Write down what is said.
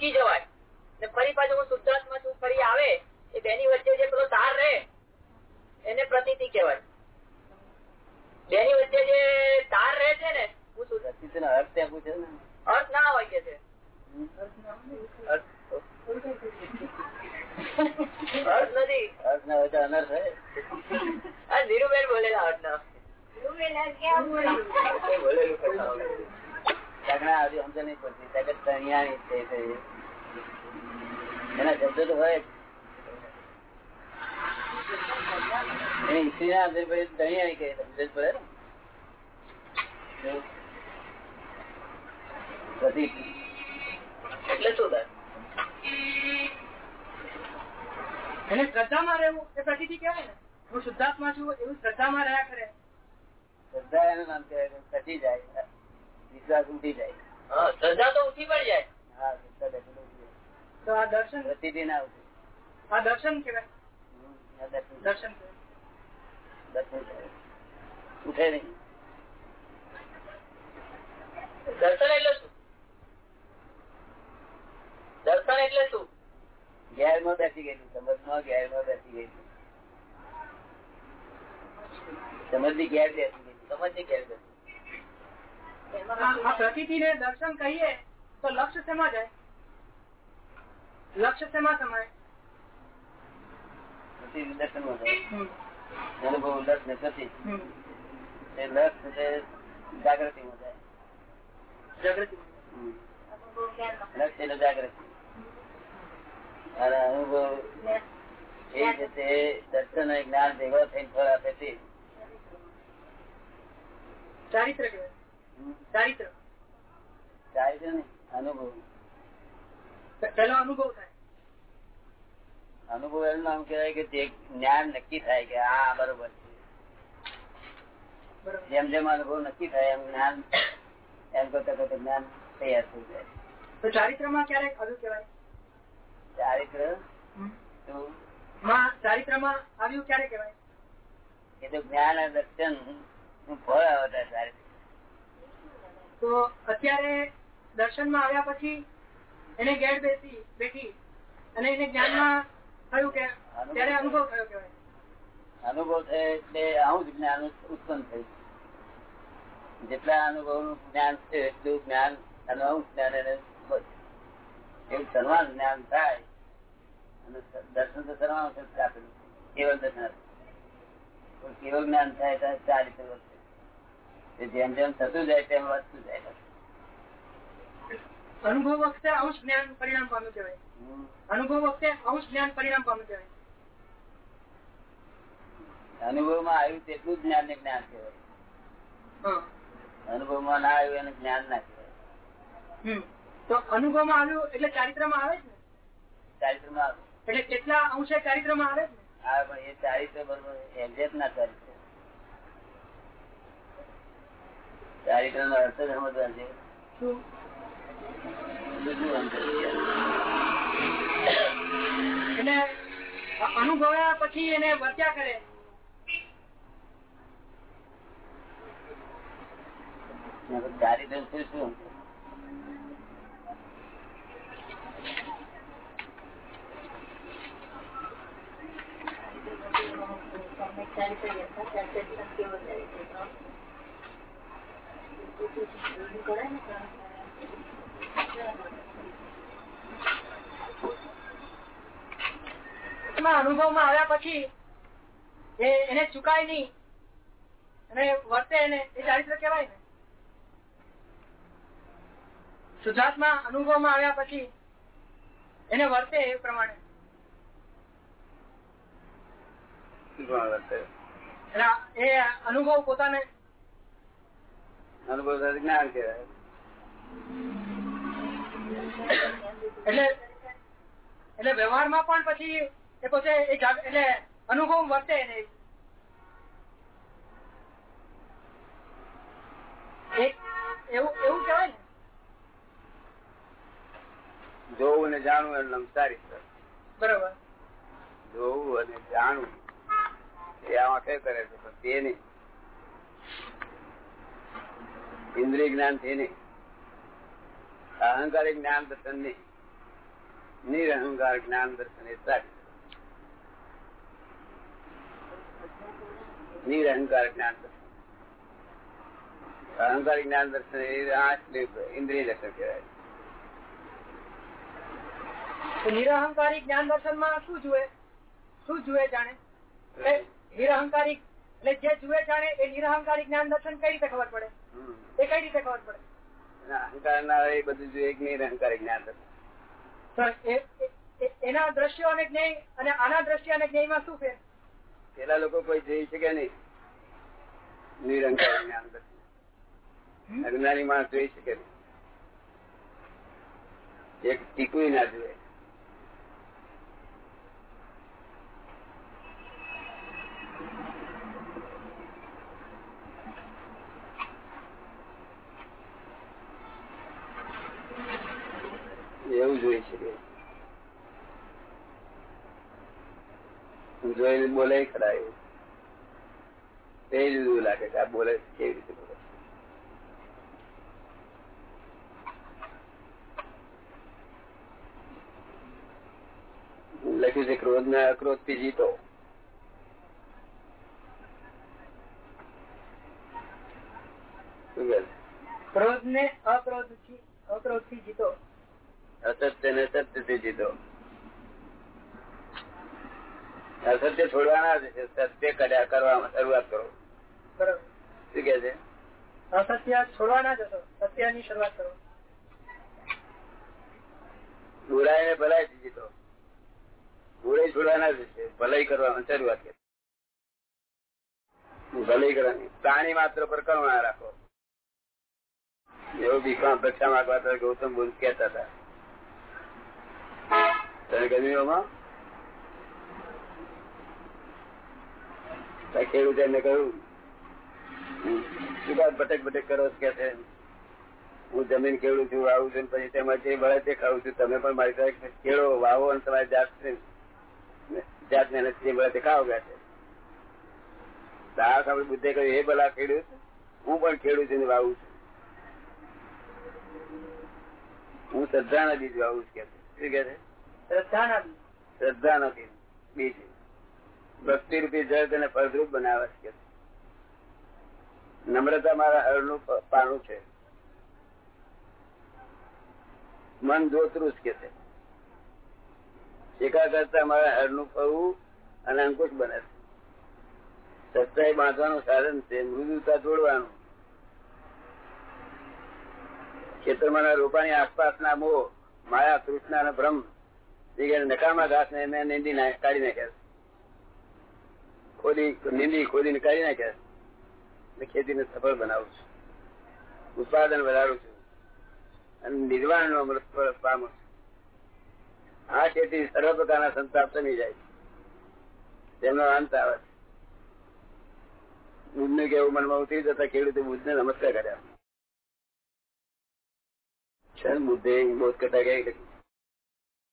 અટકી જવાય. ને ફરી પાછું હું શુદ્ધાત્મા છું ફરી આવે એ બેની વચ્ચે જે પેલો તાર રહે એને પ્રતીતિ કહેવાય. બેની વચ્ચે જે તાર રહે છે ને અર્થ ત્યાં પૂછે ને? અર્થ ના હોય કે છે. અર્થ નથી. અર્થ ના હોય તો અનર્થ હોય આ ધીરુબેન બોલેલા અર્થ ના બોલેલું કાંકણા હજી સમજ નહીં પડતી. તાકાત તણિયાણી છે એના શબ્દો તો હોય એની ઈસ્ત્રી ના અંદર તણિયાણી કહે સમજ પડે ને? પ્રતીક એટલે શું એને શ્રદ્ધામાં રહેવું એ પ્રતિથી કહેવાય ને. હું શુદ્ધાત્મા છું એવું શ્રદ્ધામાં રહ્યા કરે. શ્રદ્ધા એનું નામ કહેવાય કે જાય. વિશ્વાસ ઉઠી જાય. હા શ્રદ્ધા તો ઉઠી પણ જાય. હા. તો આ દર્શન? પ્રતિથી ના આ દર્શન કેવાય દર્શન ઉઠે નહીં. દર્શન એટલે શું? દર્શન એટલે શું? ગેરમાં બેસી ગયેલું સમજમાં ગેરમાં બેસી ગયેલું. સમજની ગેર બેસી ગયેલી. સમજની ગેર આ આ ને દર્શન કહીએ તો લક્ષ્ય શેમાં જાય? લક્ષ્ય શેમાં સમાય પ્રતિ જાય. અનુભવ લક્ષ ને પ્રતિ એ લક્ષ જાય. જાગૃતિ. લક્ષ એટલે જાગૃતિ. અને અનુભવ એ છે તે દર્શન જ્ઞાન ભેગો થઈને ફળ આપે છે. ચારિત્ર કહેવાય. ચારિત્ર. ચારિત્ર અનુભવ. પેલો અનુભવ થાય. અનુભવ એનું નામ કહેવાય કે જે જ્ઞાન નક્કી થાય કે આ બરોબર છે. જેમ જેમ અનુભવ નક્કી થાય એમ જ્ઞાન એમ કરતા કરતા જ્ઞાન તૈયાર થઈ જાય. તો ચારિત્રમાં ક્યારેક આવ્યું કેવાય ચારિત્ર? ચારિત્રમાં આવ્યું ક્યારે કેવાય એ તો જ્ઞાન અને દર્શન ફળ આવતા ચારિત્ર. તો અત્યારે દર્શનમાં આવ્યા પછી એને ગેટ બેસી બેઠી અને એને જ્ઞાનમાં થયું કે ત્યારે અનુભવ થયો કહેવાય. અનુભવ થાય એટલે આવું જ જ્ઞાન ઉત્પન્ન થયું. જેટલા અનુભવનું જ્ઞાન છે એટલું જ્ઞાન અને જ્ઞાન એને એવું સર્વાન જ્ઞાન થાય અને દર્શન તો સર્વાનું છે કેવલ આપેલું કેવળ દર્શન. કેવળ જ્ઞાન થાય ત્યારે ચારિત્ર એ જેમ જેમ થતું જાય તેમ વધતું જાય. અનુભવ વખતે આવું જ્ઞાન પરિણામ પામ્યું કહેવાય. અનુભવ વખતે આવું જ્ઞાન પરિણામ પામ્યું કહેવાય. અનુભવમાં આવ્યું તેટલું જ જ્ઞાન ને જ્ઞાન કહેવાય. અનુભવમાં ના આવ્યું એને જ્ઞાન ના કહેવાય. તો અનુભવમાં આવ્યું એટલે ચારિત્રમાં આવે છે ચારિત્રમાં આવે. એટલે કેટલા અંશે ચારિત્રમાં આવે છે હા પણ એ ચારિત્ર બરોબર એક્ઝેક્ટ ના ચારિત્ર. નો અર્થ જ સમજવા છે શું? અનુભવ્યા પછી એને વર્ત્યા કરે. કાર્યક્રમ છે? શું એમાં અનુભવમાં આવ્યા પછી એને ચુકાય નહીં. અને વર્તે એને એ ચારિત્ર કેવાય ને. શુદ્ધાત્મા અનુભવમાં આવ્યા પછી એને વર્તે એ પ્રમાણે. એ અનુભવ પોતાને અનુભવ સાથે જ્ઞાન કહેવાય. એટલે એટલે વ્યવહારમાં પણ પછી એ પોતે એટલે અનુભવ વર્તે એ- એવું એવું કહેવાય ને? જોવું અને જાણવું એનું નામ ચારિત્ર બરોબર. જોવું અને જાણવું. એ કઈ કરે છે? પણ તે નહીં. ઇન્દ્રિય જ્ઞાન તે નહીં. અહંકારી જ્ઞાન દર્શન નહીં. નિરહંકાર જ્ઞાન દર્શન એ સાચું. નિરહંકાર જ્ઞાન દર્શન. અહંકાર જ્ઞાન દર્શન એ આઠ ઇન્દ્રિય દર્શન કહેવાય. નિરહંકારી જ્ઞાન દર્શનમાં શું જુએ? શું જુએ જાણે? નિરહંકારી એટલે જે જુએ જાણે એ નિરહંકારી જ્ઞાન દર્શન કઈ રીતે ખબર પડે? એ કઈ રીતે ખબર પડે? અહંકાર ના એ બધું જુએ નિરહંકાર જ્ઞાન દર્શન. એના દ્રશ્યો અને જ્ઞેય અને આના દ્રશ્ય અને જ્ઞેયમાં શું ફેર? પેલા લોકો કોઈ જોઈ શકે નહીં. નિરહંકારી જ્ઞાન દર્શન. અજ્ઞાની માણસ જોઈ શકે નહીં. એક ટીકું ના જોઈએ એવું જોઈ શકે જોઈને બોલે ખરા તે જુદું લાગે કે આ બોલે કેવી રીતે બોલે લખ્યું છે ક્રોધ ને અક્રોધથી જીતો? ક્રોધ ને અક્રોધથી અક્રોધથી જીતો. અસત્ય ને સત્યથી જીતો અસત્ય છોડવાના જ છે. સત્ય કર્યા કરવા શરૂઆત કરો. શું કે છે? અસત્ય છોડવાના જ હતો સત્યની શરૂઆત કરો. બુરાઈ ને ભલાઈ થી જીતો બુરાઈ છોડવાના જ છે. ભલાઈ કરવાની શરૂઆત કરી. ભલાઈ કરવાની. પ્રાણી માત્ર પર કરુણા રાખો. એવું અપેક્ષા માગવા ગૌતમ બુદ્ધ કેતા હતા. તને ગમ્યું એમાં ખેડૂત એમને કહ્યું, શું કામ ભટક ભટક કરો કે છે. હું જમીન ખેડું છું, વાવું છું, પછી તેમાં જે મળે તે ખાવું છું. તમે પણ મારી સાથે ખેડો, વાવો અને તમારી જાત જાત મહેનત જે મળે તે ખાવ ગયા છે. સાહસ આપણે બુદ્ધે કહ્યું એ ભલા ખેડૂત, હું પણ ખેડું છું ને વાવું છું. હું શ્રદ્ધા ના બીજ વાવું છું, કે શું કે છે? શ્રદ્ધા નથી. બીજી. ભક્તિ રૂપી જળ તેને ફળદ્રુપ બનાવે છે. નમ્રતા મારા હળનું પ- પાનું છે. મન ધોતરું કે છે. એકાગ્રતા મારા હળનું ફળવું અને અંકુશ બને છે. સચ્ચાઈ બાંધવાનું સાધન છે, મૃદુતા જોડવાનું. ખેતરમાં રોપાની આસપાસના મોહ, માયા કૃષ્ણ અને જગ્યાએ નકામા ઘાસ ને એને નીંદી કાઢી નાખ્યા ખોદી નીંદી ખોદીને કાઢી નાખ્યા ખેતી ને સફળ બનાવું છું. ઉત્પાદન વધારું છું. અને નિર્વાણ નો અમૃત પામું છું. આ ખેતી સર્વ પ્રકારના સંતાપ સમી જાય તેમનો અંત આવે છે. બુદ્ધને કેવું મનમાં ઉતરી જતા ખેડૂતે બુદ્ધને નમસ્કાર કર્યા. ને બુદ્ધે બોધ કરતા કહે